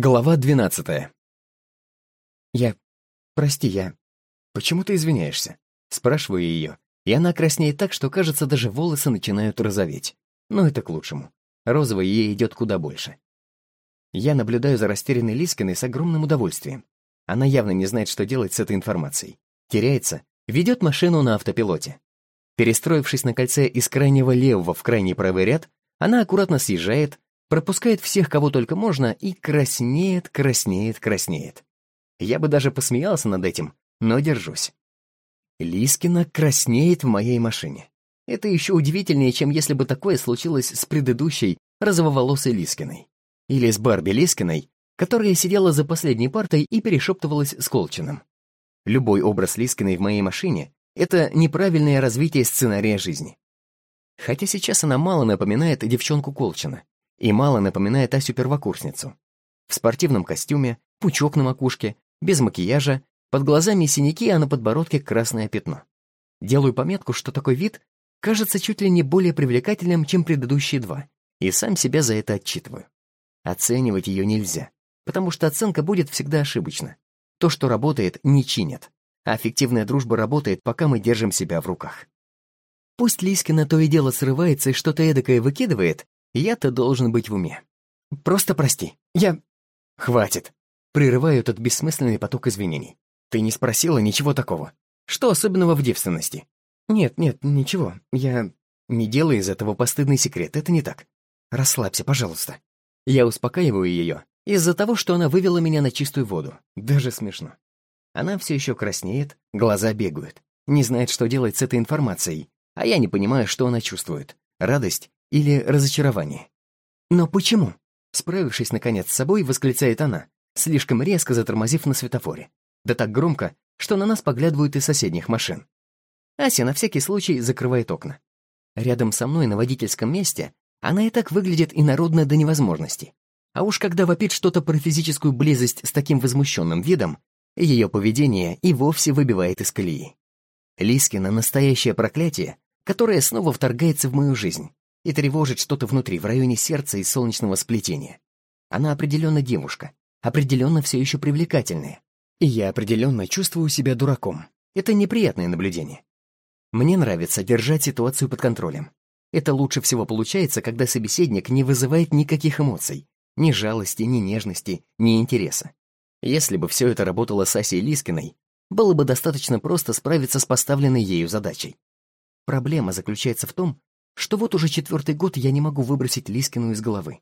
Глава двенадцатая. Я... Прости, я... Почему ты извиняешься? Спрашиваю ее, и она краснеет так, что, кажется, даже волосы начинают розоветь. Но это к лучшему. Розовый ей идет куда больше. Я наблюдаю за растерянной Лискиной с огромным удовольствием. Она явно не знает, что делать с этой информацией. Теряется, ведет машину на автопилоте. Перестроившись на кольце из крайнего левого в крайний правый ряд, она аккуратно съезжает, пропускает всех, кого только можно, и краснеет, краснеет, краснеет. Я бы даже посмеялся над этим, но держусь. Лискина краснеет в моей машине. Это еще удивительнее, чем если бы такое случилось с предыдущей розововолосой Лискиной. Или с Барби Лискиной, которая сидела за последней партой и перешептывалась с Колчином. Любой образ Лискиной в моей машине — это неправильное развитие сценария жизни. Хотя сейчас она мало напоминает девчонку Колчина и мало напоминает Асю-первокурсницу. В спортивном костюме, пучок на макушке, без макияжа, под глазами синяки, а на подбородке красное пятно. Делаю пометку, что такой вид кажется чуть ли не более привлекательным, чем предыдущие два, и сам себя за это отчитываю. Оценивать ее нельзя, потому что оценка будет всегда ошибочна. То, что работает, не чинят, а аффективная дружба работает, пока мы держим себя в руках. Пусть Лискина то и дело срывается и что-то эдакое выкидывает, я-то должен быть в уме. Просто прости. Я... Хватит. Прерываю этот бессмысленный поток извинений. Ты не спросила ничего такого. Что особенного в девственности? Нет, нет, ничего. Я... Не делай из этого постыдный секрет, это не так. Расслабься, пожалуйста. Я успокаиваю ее из-за того, что она вывела меня на чистую воду. Даже смешно. Она все еще краснеет, глаза бегают. Не знает, что делать с этой информацией, а я не понимаю, что она чувствует. Радость или разочарование. Но почему? Справившись, наконец, с собой, восклицает она, слишком резко затормозив на светофоре. Да так громко, что на нас поглядывают из соседних машин. Ася на всякий случай закрывает окна. Рядом со мной на водительском месте она и так выглядит инородно до невозможности. А уж когда вопит что-то про физическую близость с таким возмущенным видом, ее поведение и вовсе выбивает из колеи. Лискина — настоящее проклятие, которое снова вторгается в мою жизнь и тревожит что-то внутри, в районе сердца и солнечного сплетения. Она определенно девушка, определенно все еще привлекательная. И я определенно чувствую себя дураком. Это неприятное наблюдение. Мне нравится держать ситуацию под контролем. Это лучше всего получается, когда собеседник не вызывает никаких эмоций, ни жалости, ни нежности, ни интереса. Если бы все это работало с Асей Лискиной, было бы достаточно просто справиться с поставленной ею задачей. Проблема заключается в том, что вот уже четвертый год я не могу выбросить Лискину из головы.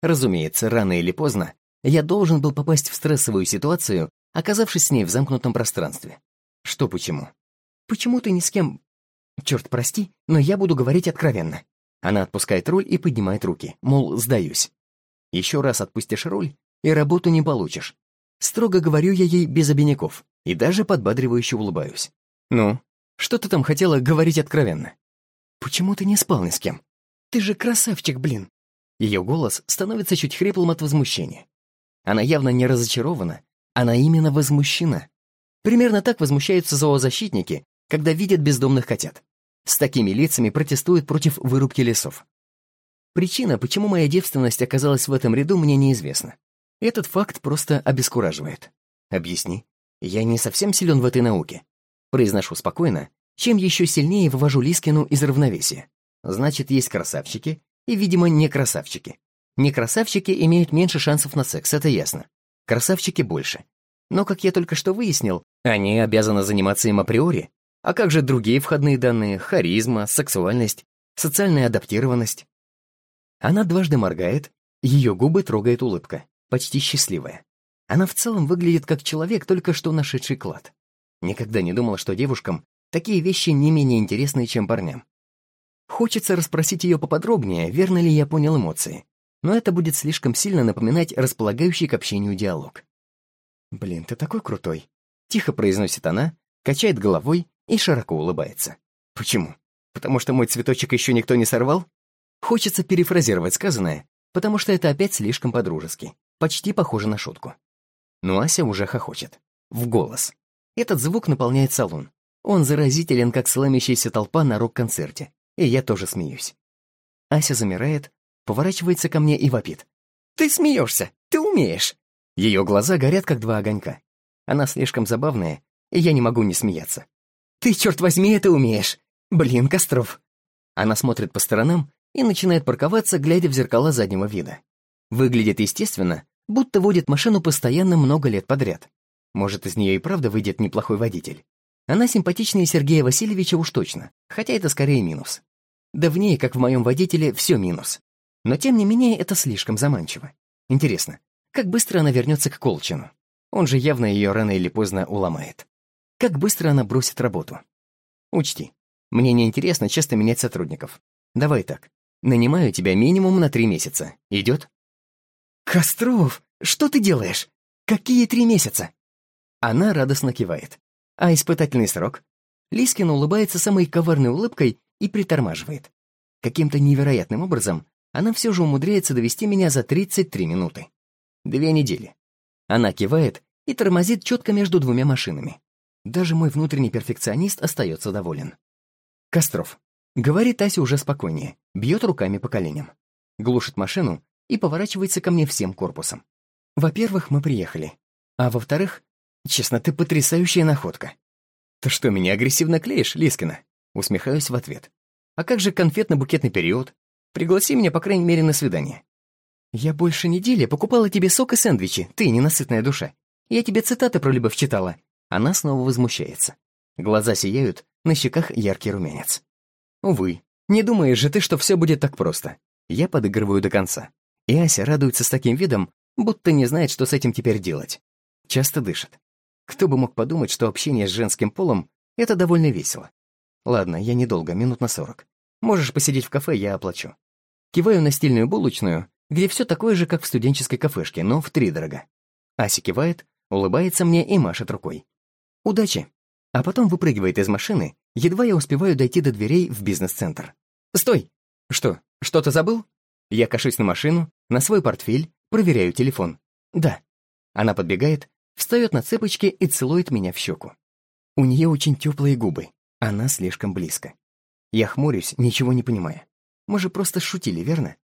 Разумеется, рано или поздно я должен был попасть в стрессовую ситуацию, оказавшись с ней в замкнутом пространстве. Что почему? Почему ты ни с кем... Черт, прости, но я буду говорить откровенно. Она отпускает руль и поднимает руки, мол, сдаюсь. Еще раз отпустишь руль, и работу не получишь. Строго говорю я ей без обиняков, и даже подбадривающе улыбаюсь. Ну, что ты там хотела говорить откровенно? «Почему ты не спал ни с кем? Ты же красавчик, блин!» Ее голос становится чуть хриплым от возмущения. Она явно не разочарована, она именно возмущена. Примерно так возмущаются зоозащитники, когда видят бездомных котят. С такими лицами протестуют против вырубки лесов. Причина, почему моя девственность оказалась в этом ряду, мне неизвестна. Этот факт просто обескураживает. Объясни. Я не совсем силен в этой науке. Произношу спокойно, чем еще сильнее вывожу Лискину из равновесия. Значит, есть красавчики и, видимо, не красавчики. Не красавчики имеют меньше шансов на секс, это ясно. Красавчики больше. Но, как я только что выяснил, они обязаны заниматься им априори. А как же другие входные данные? Харизма, сексуальность, социальная адаптированность? Она дважды моргает, ее губы трогает улыбка, почти счастливая. Она в целом выглядит как человек, только что нашедший клад. Никогда не думал, что девушкам Такие вещи не менее интересные, чем парням. Хочется расспросить ее поподробнее, верно ли я понял эмоции. Но это будет слишком сильно напоминать располагающий к общению диалог. «Блин, ты такой крутой!» Тихо произносит она, качает головой и широко улыбается. «Почему? Потому что мой цветочек еще никто не сорвал?» Хочется перефразировать сказанное, потому что это опять слишком по-дружески, почти похоже на шутку. Но Ася уже хохочет. В голос. Этот звук наполняет салон. Он заразителен, как сломящаяся толпа на рок-концерте. И я тоже смеюсь. Ася замирает, поворачивается ко мне и вопит. «Ты смеешься! Ты умеешь! Ее глаза горят, как два огонька. Она слишком забавная, и я не могу не смеяться. «Ты, черт возьми, это умеешь! Блин, Костров!» Она смотрит по сторонам и начинает парковаться, глядя в зеркала заднего вида. Выглядит естественно, будто водит машину постоянно много лет подряд. Может, из нее и правда выйдет неплохой водитель. Она симпатичнее Сергея Васильевича уж точно, хотя это скорее минус. Да в ней, как в моем водителе, все минус. Но тем не менее это слишком заманчиво. Интересно, как быстро она вернется к Колчину? Он же явно ее рано или поздно уломает. Как быстро она бросит работу? Учти, мне не интересно часто менять сотрудников. Давай так, нанимаю тебя минимум на три месяца. Идет? Костров, что ты делаешь? Какие три месяца? Она радостно кивает. А испытательный срок? Лискин улыбается самой коварной улыбкой и притормаживает. Каким-то невероятным образом она все же умудряется довести меня за 33 минуты. Две недели. Она кивает и тормозит четко между двумя машинами. Даже мой внутренний перфекционист остается доволен. Костров. Говорит Ася уже спокойнее, бьет руками по коленям. Глушит машину и поворачивается ко мне всем корпусом. Во-первых, мы приехали. А во-вторых, честно, ты потрясающая находка. Ты что, меня агрессивно клеишь, Лискина? Усмехаюсь в ответ. А как же конфетно-букетный период? Пригласи меня, по крайней мере, на свидание. Я больше недели покупала тебе сок и сэндвичи, ты ненасытная душа. Я тебе цитаты про любовь читала. Она снова возмущается. Глаза сияют, на щеках яркий румянец. Увы, не думаешь же ты, что все будет так просто. Я подыгрываю до конца. И Ася радуется с таким видом, будто не знает, что с этим теперь делать. Часто дышит. Кто бы мог подумать, что общение с женским полом — это довольно весело. Ладно, я недолго, минут на сорок. Можешь посидеть в кафе, я оплачу. Киваю на стильную булочную, где все такое же, как в студенческой кафешке, но втридорога. Ася кивает, улыбается мне и машет рукой. Удачи. А потом выпрыгивает из машины, едва я успеваю дойти до дверей в бизнес-центр. Стой! Что, что-то забыл? Я кашусь на машину, на свой портфель, проверяю телефон. Да. Она подбегает, встает на цепочки и целует меня в щеку. У нее очень теплые губы, она слишком близко. Я хмурюсь, ничего не понимая. Мы же просто шутили, верно?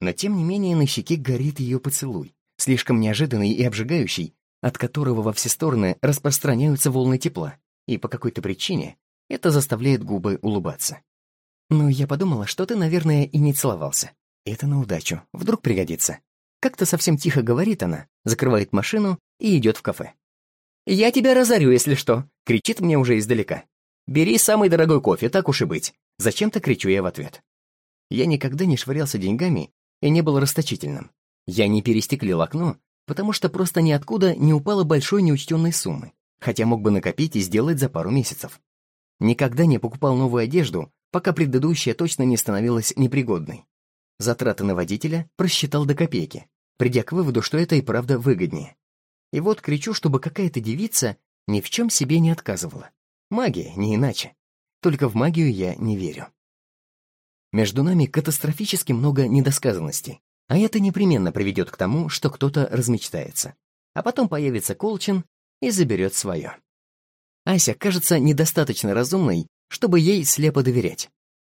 Но тем не менее на щеке горит ее поцелуй, слишком неожиданный и обжигающий, от которого во все стороны распространяются волны тепла, и по какой-то причине это заставляет губы улыбаться. «Ну, я подумала, что ты, наверное, и не целовался. Это на удачу, вдруг пригодится». Как-то совсем тихо говорит она, закрывает машину и идет в кафе. «Я тебя разорю, если что!» — кричит мне уже издалека. «Бери самый дорогой кофе, так уж и быть!» Зачем-то кричу я в ответ. Я никогда не швырялся деньгами и не был расточительным. Я не перестеклил окно, потому что просто ниоткуда не упало большой неучтенной суммы, хотя мог бы накопить и сделать за пару месяцев. Никогда не покупал новую одежду, пока предыдущая точно не становилась непригодной. Затраты на водителя просчитал до копейки, придя к выводу, что это и правда выгоднее. И вот кричу, чтобы какая-то девица ни в чем себе не отказывала. Магия, не иначе. Только в магию я не верю. Между нами катастрофически много недосказанностей, а это непременно приведет к тому, что кто-то размечтается. А потом появится Колчин и заберет свое. Ася кажется недостаточно разумной, чтобы ей слепо доверять.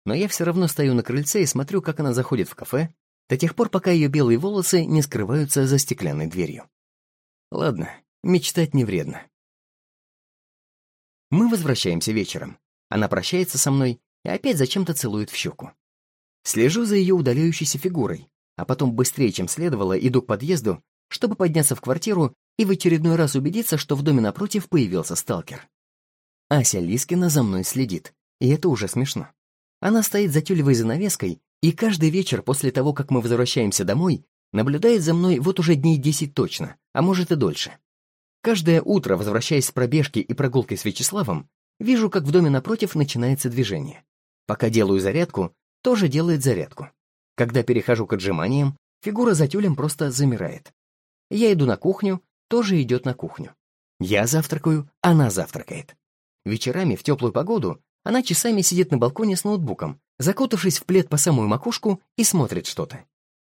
Но я все равно стою на крыльце и смотрю, как она заходит в кафе, до тех пор, пока ее белые волосы не скрываются за стеклянной дверью. Ладно, мечтать не вредно. Мы возвращаемся вечером. Она прощается со мной и опять зачем-то целует в щеку. Слежу за ее удаляющейся фигурой, а потом быстрее, чем следовало, иду к подъезду, чтобы подняться в квартиру и в очередной раз убедиться, что в доме напротив появился сталкер. Ася Лискина за мной следит, и это уже смешно. Она стоит за тюлевой занавеской, и каждый вечер после того, как мы возвращаемся домой, наблюдает за мной вот уже дней десять точно, а может и дольше. Каждое утро, возвращаясь с пробежки и прогулкой с Вячеславом, вижу, как в доме напротив начинается движение. Пока делаю зарядку, тоже делает зарядку. Когда перехожу к отжиманиям, фигура за тюлем просто замирает. Я иду на кухню, тоже идет на кухню. Я завтракаю, она завтракает. Вечерами в теплую погоду она часами сидит на балконе с ноутбуком, закутавшись в плед по самую макушку и смотрит что-то.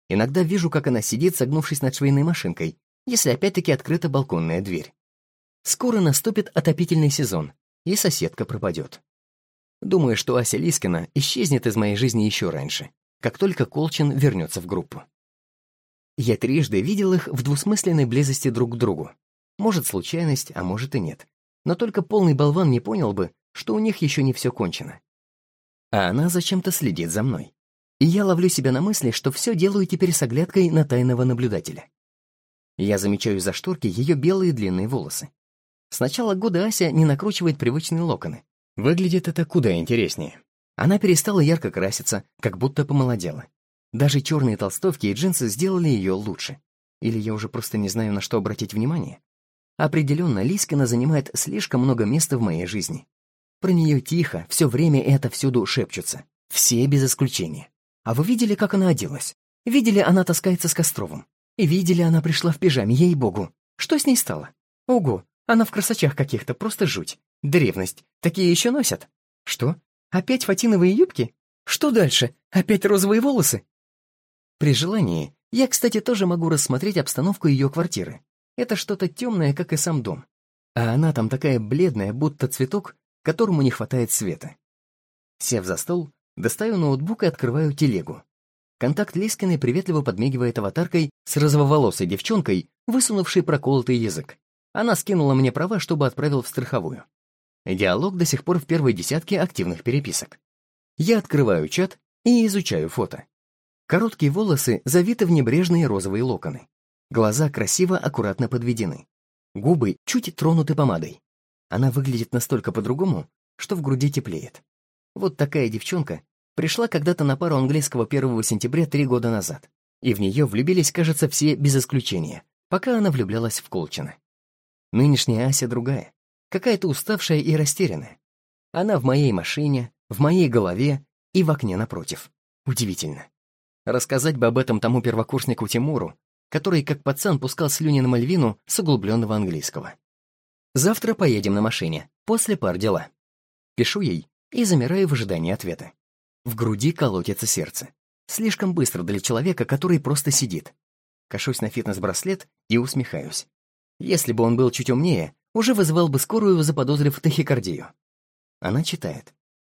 Иногда вижу, как она сидит, согнувшись над швейной машинкой, если опять-таки открыта балконная дверь. Скоро наступит отопительный сезон, и соседка пропадет. Думаю, что Ася Лискина исчезнет из моей жизни еще раньше как только Колчин вернется в группу. Я трижды видел их в двусмысленной близости друг к другу. Может, случайность, а может и нет. Но только полный болван не понял бы, что у них еще не все кончено. А она зачем-то следит за мной. И я ловлю себя на мысли, что все делаю теперь с оглядкой на тайного наблюдателя. Я замечаю за шторки ее белые длинные волосы. С начала года Ася не накручивает привычные локоны. Выглядит это куда интереснее. Она перестала ярко краситься, как будто помолодела. Даже черные толстовки и джинсы сделали ее лучше. Или я уже просто не знаю, на что обратить внимание. Определенно, Лискина занимает слишком много места в моей жизни. Про нее тихо, все время и отовсюду шепчутся. Все без исключения. А вы видели, как она оделась? Видели, она таскается с Костровым? И видели, она пришла в пижаме, ей-богу. Что с ней стало? Ого, она в красочах каких-то, просто жуть. Древность. Такие еще носят. Что? Опять фатиновые юбки? Что дальше? Опять розовые волосы? При желании, я, кстати, тоже могу рассмотреть обстановку ее квартиры. Это что-то темное, как и сам дом. А она там такая бледная, будто цветок, которому не хватает света. Сев за стол, достаю ноутбук и открываю телегу. Контакт Лискиной приветливо подмигивает аватаркой с розововолосой девчонкой, высунувшей проколотый язык. Она скинула мне права, чтобы отправил в страховую. Диалог до сих пор в первой десятке активных переписок. Я открываю чат и изучаю фото. Короткие волосы завиты в небрежные розовые локоны. Глаза красиво, аккуратно подведены. Губы чуть тронуты помадой. Она выглядит настолько по-другому, что в груди теплеет. Вот такая девчонка пришла когда-то на пару английского 1 сентября три года назад. И в нее влюбились, кажется, все без исключения, пока она влюблялась в Колчина. Нынешняя Ася другая, какая-то уставшая и растерянная. Она в моей машине, в моей голове и в окне напротив. Удивительно. Рассказать бы об этом тому первокурснику Тимуру, который как пацан пускал слюни на Мальвину с углубленного английского. Завтра поедем на машине, после пар дела. Пишу ей и замираю в ожидании ответа. В груди колотится сердце. Слишком быстро для человека, который просто сидит. Кашусь на фитнес-браслет и усмехаюсь. Если бы он был чуть умнее, уже вызывал бы скорую, заподозрив тахикардию. Она читает.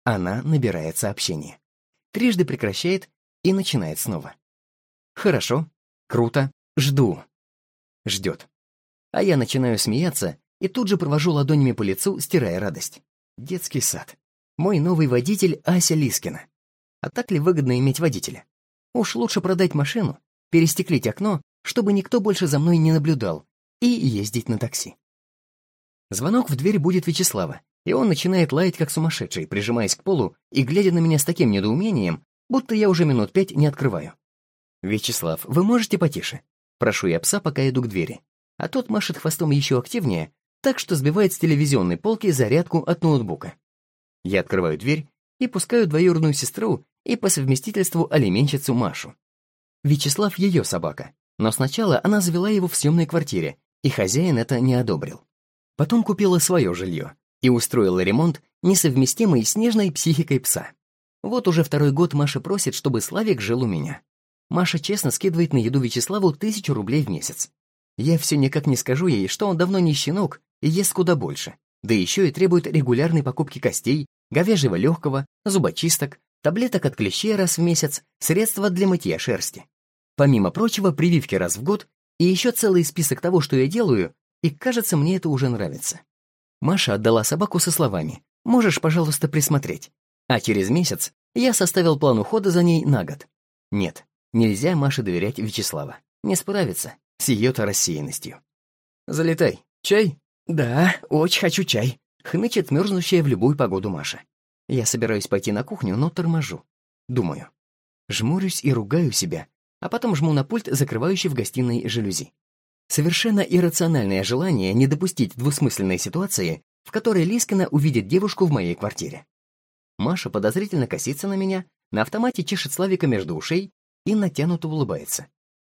Она набирает сообщение. Трижды прекращает и начинает снова. Хорошо, круто, жду. Ждет. А я начинаю смеяться и тут же провожу ладонями по лицу, стирая радость. Детский сад. Мой новый водитель Ася Лискина. А так ли выгодно иметь водителя? Уж лучше продать машину, перестеклить окно, чтобы никто больше за мной не наблюдал, и ездить на такси. Звонок в дверь будет Вячеслава, и он начинает лаять как сумасшедший, прижимаясь к полу и глядя на меня с таким недоумением, будто я уже минут пять не открываю. «Вячеслав, вы можете потише?» Прошу я пса, пока иду к двери. А тот машет хвостом еще активнее, так что сбивает с телевизионной полки зарядку от ноутбука. Я открываю дверь и пускаю двоюродную сестру и по совместительству алименщицу Машу. Вячеслав — ее собака, но сначала она завела его в съемной квартире, и хозяин это не одобрил. Потом купила свое жилье и устроила ремонт, несовместимый с нежной психикой пса. Вот уже второй год Маша просит, чтобы Славик жил у меня. Маша честно скидывает на еду Вячеславу тысячу рублей в месяц. Я все никак не скажу ей, что он давно не щенок и ест куда больше, да еще и требует регулярной покупки костей, говяжьего легкого, зубочисток, таблеток от клещей раз в месяц, средства для мытья шерсти. Помимо прочего, прививки раз в год и еще целый список того, что я делаю, и, кажется, мне это уже нравится. Маша отдала собаку со словами «Можешь, пожалуйста, присмотреть». А через месяц я составил план ухода за ней на год. Нет, нельзя Маше доверять Вячеслава. Не справится с ее-то рассеянностью. «Залетай. Чай?» «Да, очень хочу чай», — хнычет мерзнущая в любую погоду Маша. Я собираюсь пойти на кухню, но торможу. Думаю. Жмурюсь и ругаю себя, а потом жму на пульт, закрывающий в гостиной жалюзи. Совершенно иррациональное желание не допустить двусмысленной ситуации, в которой Лискина увидит девушку в моей квартире. Маша подозрительно косится на меня, на автомате чешет Славика между ушей и натянуто улыбается.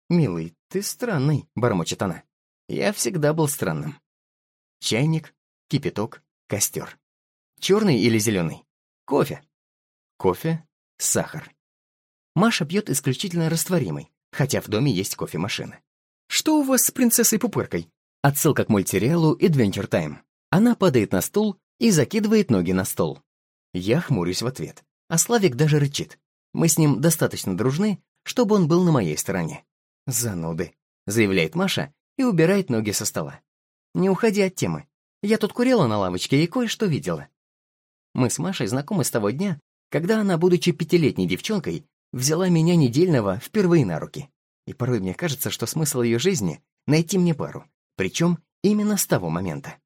«Милый, ты странный», — бормочет она. «Я всегда был странным». Чайник, кипяток, костер. Черный или зеленый? Кофе. Кофе, сахар. Маша пьет исключительно растворимый, хотя в доме есть кофемашина. «Что у вас с принцессой-пупыркой?» Отсылка к мультсериалу Adventure Time. Она падает на стул и закидывает ноги на стол. Я хмурюсь в ответ, а Славик даже рычит. Мы с ним достаточно дружны, чтобы он был на моей стороне. «Зануды», — заявляет Маша и убирает ноги со стола. «Не уходи от темы. Я тут курила на лавочке и кое-что видела». Мы с Машей знакомы с того дня, когда она, будучи пятилетней девчонкой, взяла меня недельного впервые на руки. И порой мне кажется, что смысл ее жизни — найти мне пару, причем именно с того момента.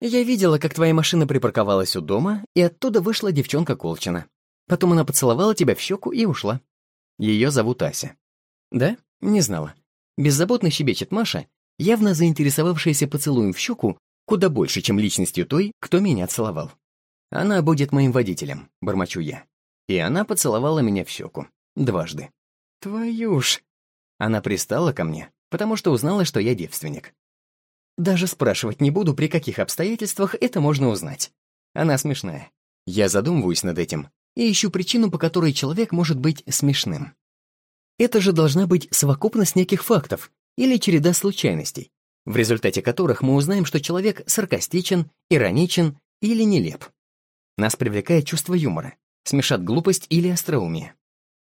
Я видела, как твоя машина припарковалась у дома, и оттуда вышла девчонка Колчина. Потом она поцеловала тебя в щеку и ушла. Ее зовут Ася. Да? Не знала. Беззаботно щебечет Маша, явно заинтересовавшаяся поцелуем в щеку куда больше, чем личностью той, кто меня целовал. Она будет моим водителем, бормочу я. И она поцеловала меня в щеку. Дважды. Твою ж. Она пристала ко мне, потому что узнала, что я девственник. Даже спрашивать не буду, при каких обстоятельствах это можно узнать. Она смешная. Я задумываюсь над этим и ищу причину, по которой человек может быть смешным. Это же должна быть совокупность неких фактов или череда случайностей, в результате которых мы узнаем, что человек саркастичен, ироничен или нелеп. Нас привлекает чувство юмора, смешат глупость или остроумие.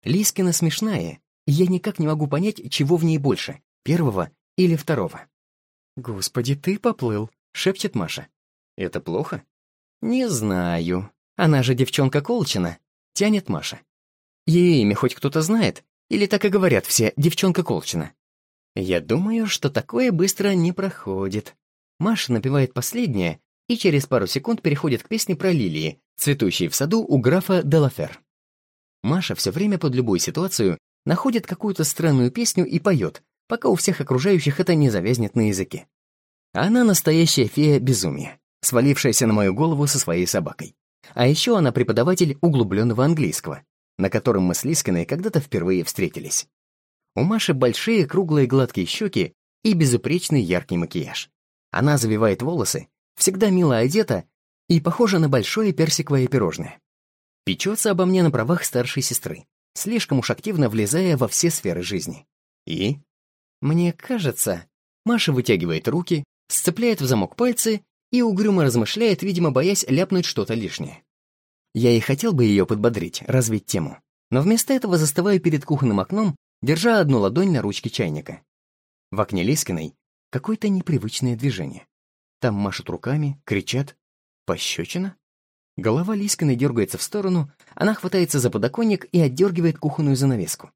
Лискина смешная, и я никак не могу понять, чего в ней больше, первого или второго. «Господи, ты поплыл», — шепчет Маша. «Это плохо?» «Не знаю. Она же девчонка Колчина», — тянет Маша. Ее имя хоть кто-то знает? Или так и говорят все «девчонка Колчина»?» Я думаю, что такое быстро не проходит. Маша напевает последнее и через пару секунд переходит к песне про лилии, цветущие в саду у графа Делафер. Маша все время под любую ситуацию находит какую-то странную песню и поет, пока у всех окружающих это не завязнет на языке. Она настоящая фея безумия, свалившаяся на мою голову со своей собакой. А еще она преподаватель углубленного английского, на котором мы с Лискиной когда-то впервые встретились. У Маши большие круглые гладкие щеки и безупречный яркий макияж. Она завивает волосы, всегда мило одета и похожа на большое персиковое пирожное. Печется обо мне на правах старшей сестры, слишком уж активно влезая во все сферы жизни. И мне кажется, Маша вытягивает руки, сцепляет в замок пальцы и угрюмо размышляет, видимо, боясь ляпнуть что-то лишнее. Я и хотел бы ее подбодрить, развить тему, но вместо этого застываю перед кухонным окном, держа одну ладонь на ручке чайника. В окне Лискиной какое-то непривычное движение. Там машут руками, кричат «Пощечина?». Голова Лискиной дергается в сторону, она хватается за подоконник и отдергивает кухонную занавеску.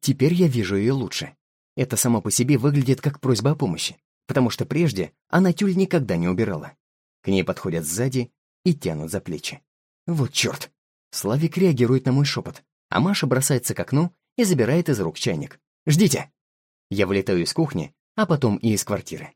Теперь я вижу ее лучше. Это само по себе выглядит как просьба о помощи, потому что прежде она тюль никогда не убирала. К ней подходят сзади и тянут за плечи. Вот черт! Славик реагирует на мой шепот, а Маша бросается к окну и забирает из рук чайник. «Ждите!» Я вылетаю из кухни, а потом и из квартиры.